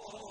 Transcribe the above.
saw